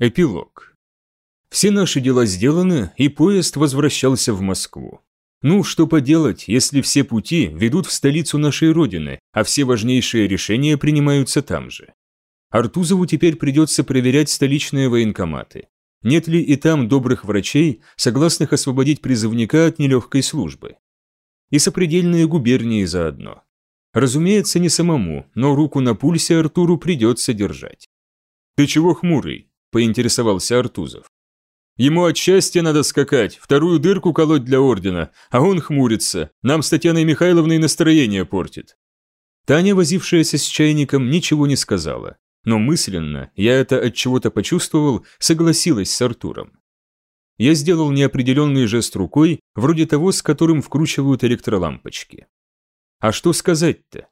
Эпилог. Все наши дела сделаны, и поезд возвращался в Москву. Ну, что поделать, если все пути ведут в столицу нашей Родины, а все важнейшие решения принимаются там же. Артузову теперь придется проверять столичные военкоматы. Нет ли и там добрых врачей, согласных освободить призывника от нелегкой службы? И сопредельные губернии заодно. Разумеется, не самому, но руку на пульсе Артуру придется держать. «Ты чего хмурый?» Поинтересовался Артузов. Ему от счастья надо скакать, вторую дырку колоть для ордена, а он хмурится, нам с Татьяной Михайловной настроение портит. Таня, возившаяся с чайником, ничего не сказала, но мысленно, я это от чего-то почувствовал, согласилась с Артуром. Я сделал неопределенный жест рукой, вроде того, с которым вкручивают электролампочки. А что сказать-то?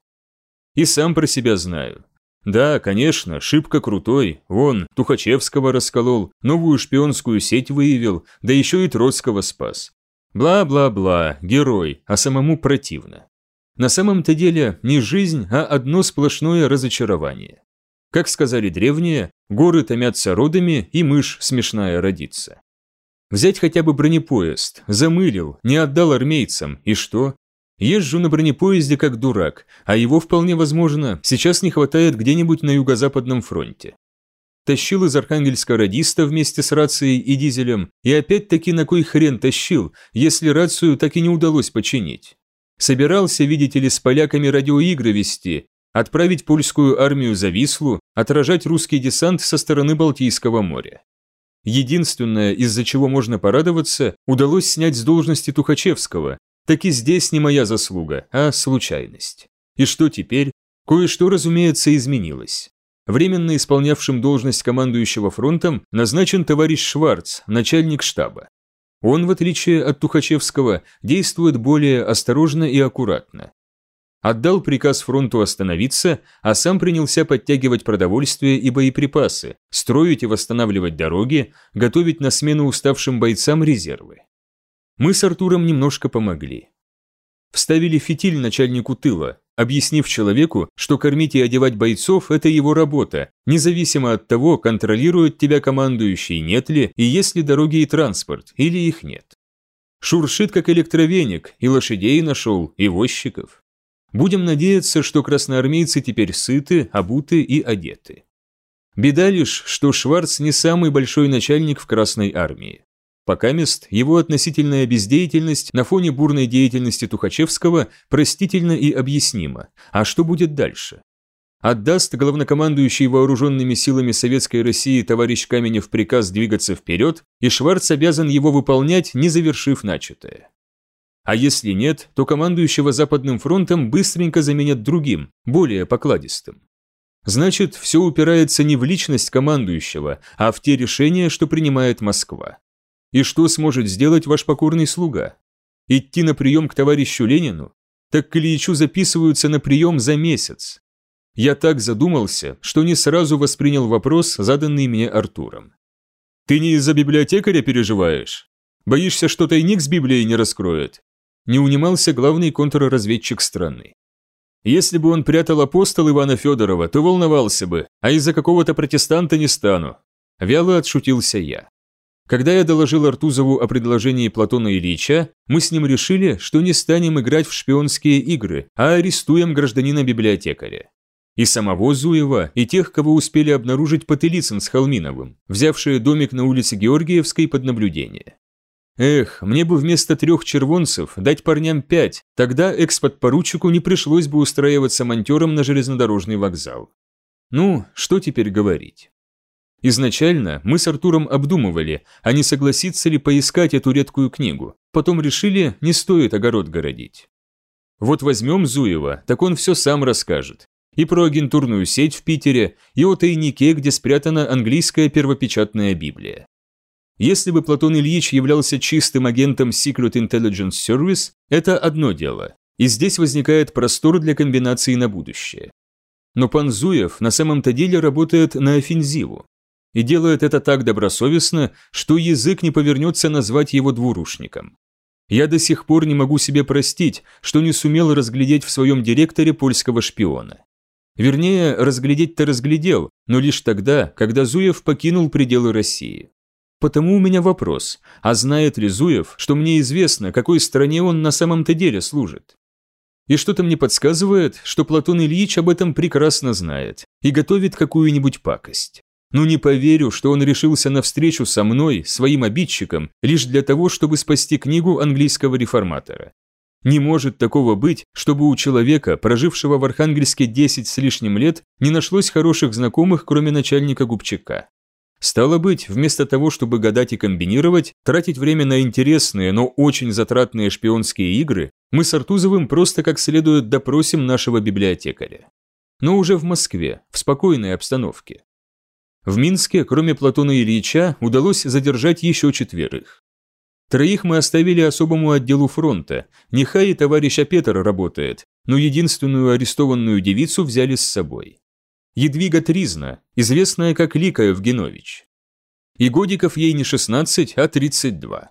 И сам про себя знаю. Да, конечно, шибко крутой. Вон, Тухачевского расколол, новую шпионскую сеть выявил, да еще и Троцкого спас. Бла-бла-бла, герой, а самому противно. На самом-то деле не жизнь, а одно сплошное разочарование. Как сказали древние, горы томятся родами, и мышь смешная родится. Взять хотя бы бронепоезд, замылил, не отдал армейцам, и что? Езжу на бронепоезде как дурак, а его вполне возможно сейчас не хватает где-нибудь на юго-западном фронте. Тащил из Архангельска радиста вместе с рацией и дизелем, и опять-таки на кой хрен тащил, если рацию так и не удалось починить. Собирался, видите ли, с поляками радиоигры вести, отправить польскую армию за Вислу, отражать русский десант со стороны Балтийского моря. Единственное, из-за чего можно порадоваться, удалось снять с должности Тухачевского, так и здесь не моя заслуга, а случайность. И что теперь? Кое-что, разумеется, изменилось. Временно исполнявшим должность командующего фронтом назначен товарищ Шварц, начальник штаба. Он, в отличие от Тухачевского, действует более осторожно и аккуратно. Отдал приказ фронту остановиться, а сам принялся подтягивать продовольствие и боеприпасы, строить и восстанавливать дороги, готовить на смену уставшим бойцам резервы. Мы с Артуром немножко помогли. Вставили фитиль начальнику тыла, объяснив человеку, что кормить и одевать бойцов – это его работа, независимо от того, контролирует тебя командующий, нет ли, и есть ли дороги и транспорт, или их нет. Шуршит как электровеник, и лошадей нашел, и возчиков. Будем надеяться, что красноармейцы теперь сыты, обуты и одеты. Беда лишь, что Шварц не самый большой начальник в Красной армии. Пока мест его относительная бездеятельность на фоне бурной деятельности Тухачевского простительна и объяснима. А что будет дальше? Отдаст главнокомандующий вооруженными силами Советской России товарищ Каменев приказ двигаться вперед, и Шварц обязан его выполнять, не завершив начатое. А если нет, то командующего Западным фронтом быстренько заменят другим, более покладистым. Значит, все упирается не в личность командующего, а в те решения, что принимает Москва. И что сможет сделать ваш покорный слуга? Идти на прием к товарищу Ленину? Так к Ильичу записываются на прием за месяц. Я так задумался, что не сразу воспринял вопрос, заданный мне Артуром. «Ты не из-за библиотекаря переживаешь? Боишься, что тайник с Библией не раскроет?» Не унимался главный контрразведчик страны. Если бы он прятал апостол Ивана Федорова, то волновался бы, а из-за какого-то протестанта не стану. Вяло отшутился я. Когда я доложил Артузову о предложении Платона Ильича, мы с ним решили, что не станем играть в шпионские игры, а арестуем гражданина-библиотекаря. И самого Зуева, и тех, кого успели обнаружить Потылицын с Холминовым, взявшие домик на улице Георгиевской под наблюдение. Эх, мне бы вместо трех червонцев дать парням пять, тогда экс-подпоручику не пришлось бы устраиваться монтером на железнодорожный вокзал. Ну, что теперь говорить? Изначально мы с Артуром обдумывали, а не согласиться ли поискать эту редкую книгу. Потом решили, не стоит огород городить. Вот возьмем Зуева, так он все сам расскажет. И про агентурную сеть в Питере, и о тайнике, где спрятана английская первопечатная Библия. Если бы Платон Ильич являлся чистым агентом Secret Intelligence Service, это одно дело. И здесь возникает простор для комбинации на будущее. Но пан Зуев на самом-то деле работает на офензиву и делает это так добросовестно, что язык не повернется назвать его двурушником. Я до сих пор не могу себе простить, что не сумел разглядеть в своем директоре польского шпиона. Вернее, разглядеть-то разглядел, но лишь тогда, когда Зуев покинул пределы России. Потому у меня вопрос, а знает ли Зуев, что мне известно, какой стране он на самом-то деле служит? И что-то мне подсказывает, что Платон Ильич об этом прекрасно знает и готовит какую-нибудь пакость. Ну не поверю, что он решился на встречу со мной, своим обидчиком, лишь для того, чтобы спасти книгу английского реформатора. Не может такого быть, чтобы у человека, прожившего в Архангельске 10 с лишним лет, не нашлось хороших знакомых, кроме начальника Губчака. Стало быть, вместо того, чтобы гадать и комбинировать, тратить время на интересные, но очень затратные шпионские игры, мы с Артузовым просто как следует допросим нашего библиотекаря. Но уже в Москве, в спокойной обстановке. В Минске, кроме Платона Ильича, удалось задержать еще четверых. Троих мы оставили особому отделу фронта, нехай и товарища Петр работает, но единственную арестованную девицу взяли с собой. Едвига Тризна, известная как Лика Евгенович. И годиков ей не 16, а 32.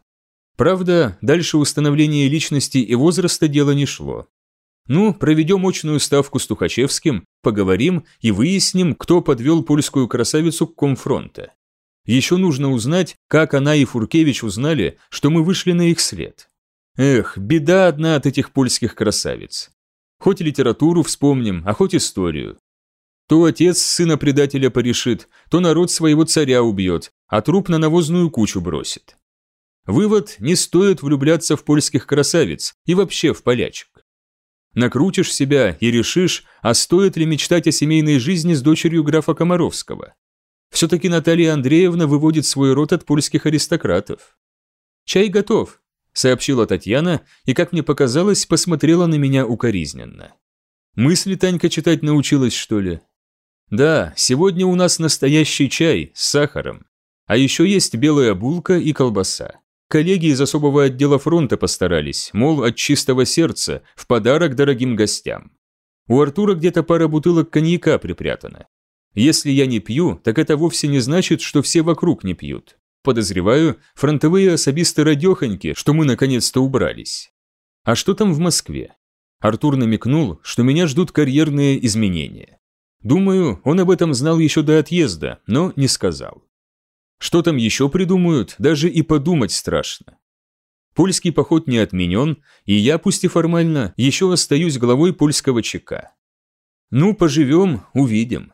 Правда, дальше установления личности и возраста дело не шло. Ну, проведем очную ставку с Тухачевским, поговорим и выясним, кто подвел польскую красавицу к комфронта. Еще нужно узнать, как она и Фуркевич узнали, что мы вышли на их след. Эх, беда одна от этих польских красавиц. Хоть литературу вспомним, а хоть историю. То отец сына предателя порешит, то народ своего царя убьет, а труп на навозную кучу бросит. Вывод – не стоит влюбляться в польских красавиц и вообще в полячек. Накрутишь себя и решишь, а стоит ли мечтать о семейной жизни с дочерью графа Комаровского. Все-таки Наталья Андреевна выводит свой род от польских аристократов. «Чай готов», – сообщила Татьяна и, как мне показалось, посмотрела на меня укоризненно. «Мысли Танька читать научилась, что ли?» «Да, сегодня у нас настоящий чай с сахаром. А еще есть белая булка и колбаса. Коллеги из особого отдела фронта постарались, мол, от чистого сердца, в подарок дорогим гостям. У Артура где-то пара бутылок коньяка припрятана. Если я не пью, так это вовсе не значит, что все вокруг не пьют. Подозреваю, фронтовые особисты радехоньки, что мы наконец-то убрались. А что там в Москве? Артур намекнул, что меня ждут карьерные изменения. Думаю, он об этом знал еще до отъезда, но не сказал. Что там еще придумают, даже и подумать страшно. Польский поход не отменен, и я, пусть и формально, еще остаюсь главой польского ЧК. Ну, поживем, увидим.